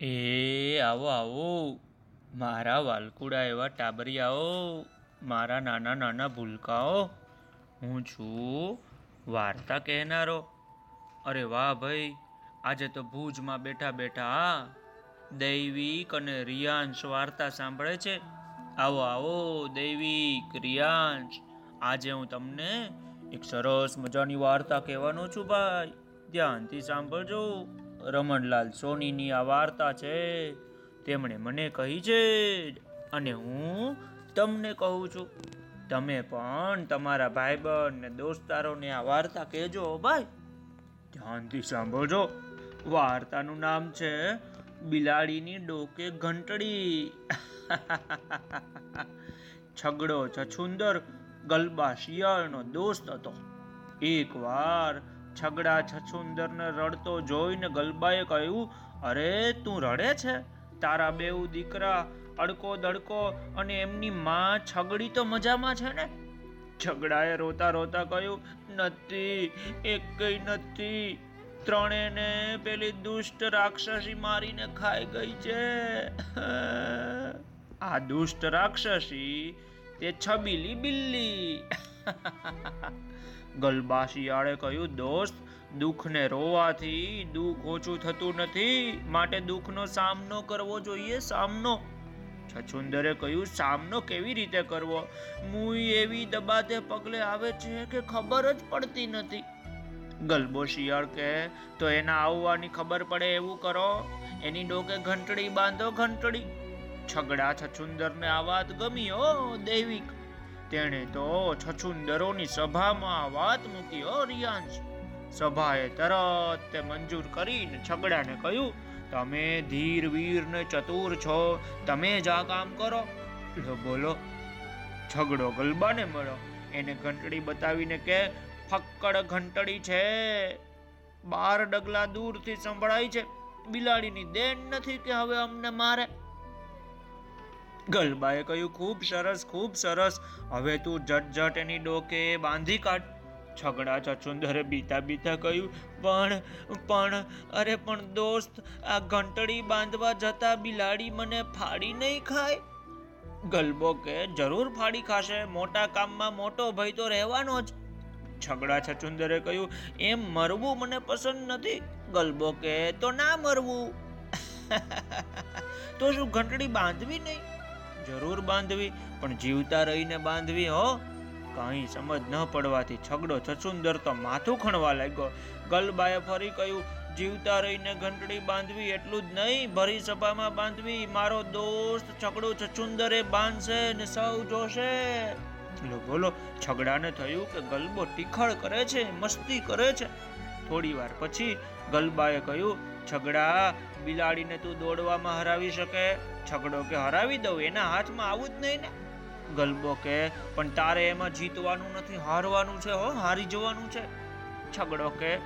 એ આવો આવો. મારા વાલકુડા એવા ટાબરિયાઓ, મારા નાના નાના ભૂલકાઓ. હું છું વાર્તા કહેનારો. અરે વાહ ભાઈ, આજે તો ભુજમાં બેઠા બેઠા દૈવિક અને રિયાંશ વાર્તા સાંભળે છે. આવો આવો, દૈવિક, રિયાંશ. આજે હું તમને એક સરસ મજાની વાર્તા કહેવાનો છું ભાઈ. ધ્યાનથી સાંભળજો. રમણલાલ સોનીની આ વાર્તા છે, તેમણે મને કહી છે અને હું તમને કહું છું. તમે પણ તમારા ભાઈબંધ ને દોસ્તારોને આ વાર્તા કહેજો, ભાઈ. ધ્યાનથી સાંભળજો. વાર્તાનું નામ છે બિલાડીની ડોકે ઘંટડી. છગડો છછુંદર ગલબા શિયાળનો દોસ્ત હતો. એકવાર છગડા છછુંદરને રડતો જોઈને ગલબાએ કહ્યું, અરે, તું રડે છે? તારા બેઉ દીકરા અડકો દડકો અને એમની માં છગડી તો મજામાં છે ને? છગડાએ રોતા રોતા કહ્યું, નથી, એક નથી. ત્રણેને પેલી દુષ્ટ રાક્ષસી મારીને ખાઈ ગઈ છે. આ દુષ્ટ રાક્ષસી તે છબીલી બિલ્લી. ગલબા શિયાળે કહ્યું, દોસ્ત, દુઃખને રોવાથી દુઃખ ઓછું થતું નથી, માટે દુઃખનો સામનો કરવો જોઈએ, સામનો. છછુંદરે કહ્યું, સામનો કેવી રીતે કરવો? મુઈ એવી દબાતે પગલે આવે છે કે ખબર જ પડતી નથી. ગલબો શિયાળ કે તો એના આવવાની ખબર પડે એવું કરો. એની ડોકે ઘંટડી બાંધો ઘંટડી. છગડા છછુંદરને આ વાત ગમી, હો, દૈવિક. તેણે તો છછુંદરોની સભામાં વાત મૂકી હો સભાએ તરત તે મંજૂર કરીને છગડાને કહ્યું, તમે ધીર વીર ને ચતુર છો, તમે જ આ કામ કરો. બોલો, છગડો ગલબાને મળો એને ઘંટડી બતાવીને કે, ફક્કડ ઘંટડી છે, બાર ડગલા દૂરથી સંભળાય છે, બિલાડીની દેન નથી કે હવે અમને મારે. ગલબાએ કહ્યું, ખૂબ સરસ ખૂબ સરસ. હવે તું જટ એની ડોકે બાંધી કાઢ. છગડા છછુંદરે બીતા બીતા કહ્યું, પણ પણ, અરે પણ દોસ્ત, આ ઘંટડી બાંધવા જતા બિલાડી મને ફાડી નહીં ખાય. ગલબો કે, જરૂર ફાડી ખાશે, મોટા કામમાં મોટો ભય તો રહેવાનો જ. છગડા છછુંદરે કહ્યું, એમ મરવું મને પસંદ નથી. ગલબો કે, તો ના મરવું. તો શું ઘંટડી બાંધવી નહીં? જરૂર બાંધવી, પણ જીવતા રહીને બાંધવી, હો? કાંઈ સમજ ન પડવાથી છગડો છછુંદર તો માથું ખણવા લાગ્યો. ગલબાએ ફરી કહ્યું, જીવતા રહીને ઘંટડી બાંધવી એટલું જ નહીં, ભરી સભામાં બાંધવી, મારો દોસ્ત છગડો છછુંદરે બાંધશે ને સૌ જોશે. લો બોલો, છગડાને થયું કે ગલબો ટીખળ કરે છે, મસ્તી કરે છે? થોડી વાર પછી ગલબાએ કહ્યું છગડા, બિલાડીને તું દોડવામાં હરાવી શકે? છગડો કે હરાવી દઉં? એના હાથમાં આવું જ નહીં ને? ગલબો કે, પણ તારે એમાં જીતવાનું નથી, હારવાનું છે હો, હારી જવાનું છે. છગડો કે,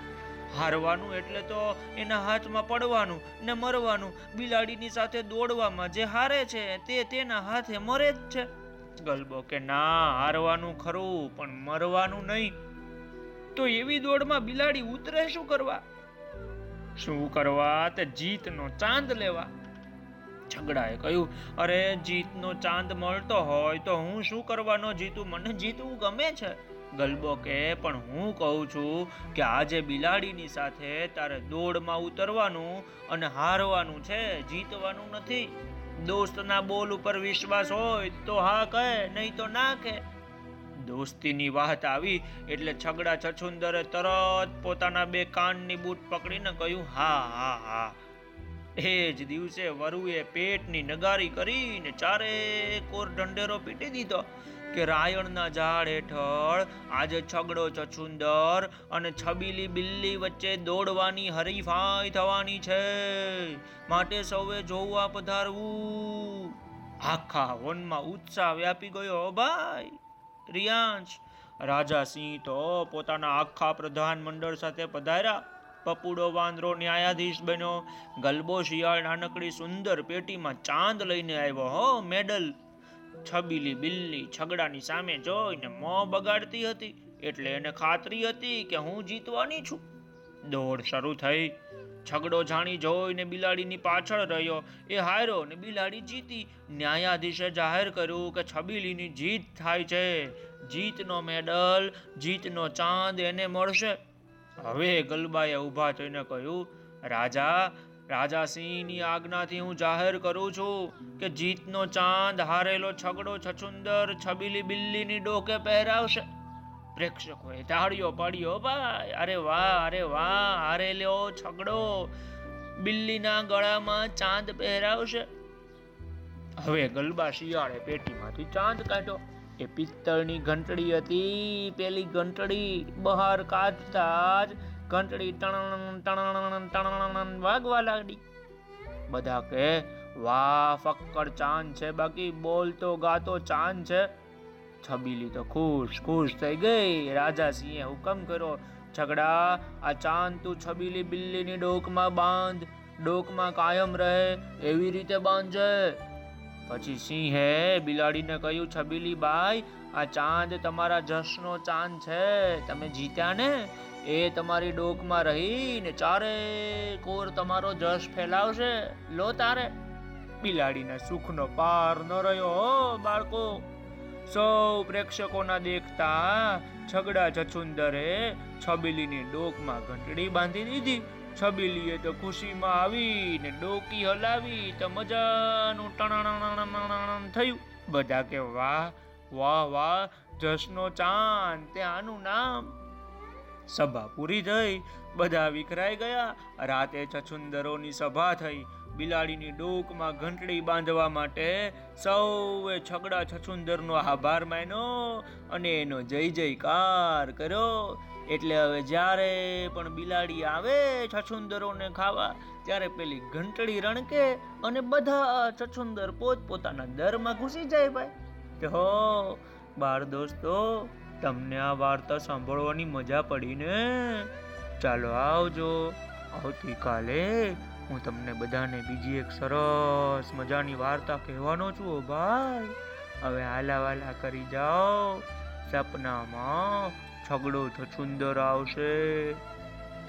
હારવાનું એટલે તો એના હાથમાં પડવાનું ને મરવાનું. બિલાડીની સાથે દોડવામાં જે હારે છે, તે તેના હાથે મરે જ છે. ગલબો કે, ના, હારવાનું ખરું, પણ મરવાનું નહીં. તો એવી દોડમાં બિલાડી ઉતરે શું કરવા? શું કરવા તે જીતનો ચાંદ લેવા. ઝઘડાએ કહ્યું, અરે, જીતનો ચાંદ મળતો હોય તો હું શું કરવાનો જીતું? મને જીતવું ગમે છે. ગલબો કે, પણ હું કહું છું કે આજે બિલાડીની સાથે તારે દોડમાં ઉતરવાનું અને હારવાનું છે, જીતવાનું નથી. દોસ્તના બોલ ઉપર વિશ્વાસ હોય તો હા કહે, નહીં તો ના કહે. દોસ્તીની વાત આવી એટલે છગડા છછુંદરે તરત પોતાના બે કાનની બૂટ પકડીને કહ્યું, હા હા હા. એ જ દિવસે વરુએ પેટની નગારી કરીને ચારે કોર ઢંઢેરો પીટી દીધો કે રાયણના ઝાડ હેઠળ આજે છગડો છછુંદર અને છબીલી બિલ્લી વચ્ચે દોડવાની હરીફાઈ થવાની છે. માટે સૌએ જોવા પધારવું. આખા વનમાં ઉત્સાહ વ્યાપી ગયો ભાઈ રિયાંશ. રાજા સિંહ તો પોતાના આખા પ્રધાન મંડળ સાથે પધાર્યા. પપુડો વાંદરો ન્યાયાધીશ બન્યો. ગલબો શિયાળ નાનકડી સુંદર પેટીમાં ચાંદ લઈને આવ્યો, હો, મેડલ. છબીલી બિલ્લી છગડાની સામે જોઈને મોં બગાડતી હતી. એટલે એને ખાતરી હતી કે હું જીતવાની છું. દોડ શરૂ થઈ. છગડો જાણી જોઈને બિલાડીની પાછળ રહ્યો. એ હાર્યો ને બિલાડી જીતી. ન્યાયાધીશે જાહેર કર્યું કે છબીલીની જીત થાય છે. જીતનો મેડલ, જીતનો ચાંદ એને મળશે. હવે ગલબાએ ઊભા થઈને કહ્યું, રાજા રાજા સિંહની આજ્ઞાથી હું જાહેર કરું છું કે જીતનો ચાંદ હારેલો છગડો છછુંદર છબીલી બિલ્લીની ડોકે પહેરાવશે. પ્રેક્ષકોએ તાળીઓ પાડ્યો ભાઈ, અરે વાહ અરે વાહ હારેલો છગડો. બિલ્લીના ગળામાં ચાંદ પહેરાવશે. હવે ગલબા શિયાળે પેટીમાંથી ચાંદ કાઢ્યો એ પિત્તળની ઘંટડી હતી, પેલી ઘંટડી બહાર કાઢતા જ ઘંટડી ટણ ટણ ટણ વાગવા લાગી. બધા કે વાહ, ફક્કડ ચાંદ છે બાકી બોલતો ગાતો ચાંદ છે. છબીલી તો ખુશ ખુશ થઈ ગઈ. રાજા સિંહે હુકમ કર્યો છગડા આ ચાંદ તું છબીલી બિલ્લીની ડોકમાં બાંધ, ડોકમાં કાયમ રહે, એવી રીતે બાંધજે. પછી સિંહે બિલાડીને કહ્યું, છબીલી બાઈ, આ ચાંદ તમારા જશનો ચાંદ છે. તમે જીત્યા ને? એ તમારી ડોકમાં રહીને ચારે કોર તમારો જશ ફેલાવશે. લો તારે. બિલાડીને સુખનો પાર ન રહ્યો હો, બાળકો. સૌ પ્રેક્ષકોના દેખતા છગડા છછુંદરે છબીલીની ડોકમાં ઘંટડી બાંધી દીધી. છબીલીએ તો ખુશીમાં આવીને ડોકી હલાવી તો મજાનું ટણાણાણાણાણાણ થયું. બધા કે, વાહ વાહ વાહ, જશનો ચાંદ તે આનું નામ. સભા પૂરી થઈ. બધા વિખરાઈ ગયા. રાતે છછુંદરોની સભા થઈ. બિલાડીની ડોકમાં ઘંટડી બાંધવા માટે સૌએ છગડા છછુંદરનો આભાર માન્યો અને એનો જય જયકાર કર્યો. એટલે હવે જ્યારે પણ બિલાડી આવે છછુંદરોને ખાવા, ત્યારે પેલી ઘંટડી રણકે અને બધા છછુંદર પોતપોતાના દરમાં ઘૂસી જાય ભાઈ. હો બાળ દોસ્તો, તમને આ વાર્તા સાંભળવાની મજા પડી ને ચાલો આવજો. આવતીકાલે હું તમને બધાને બીજી એક સરસ મજાની વાર્તા કહેવાનો છું હો ભાઈ. હવે હાલાવાલા કરી જાઓ. સપનામાં છગડો છછુંદર આવશે,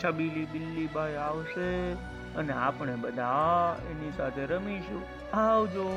છબીલી બિલ્લી બાઈ આવશે, અને આપણે બધા એની સાથે રમીશું. આવજો.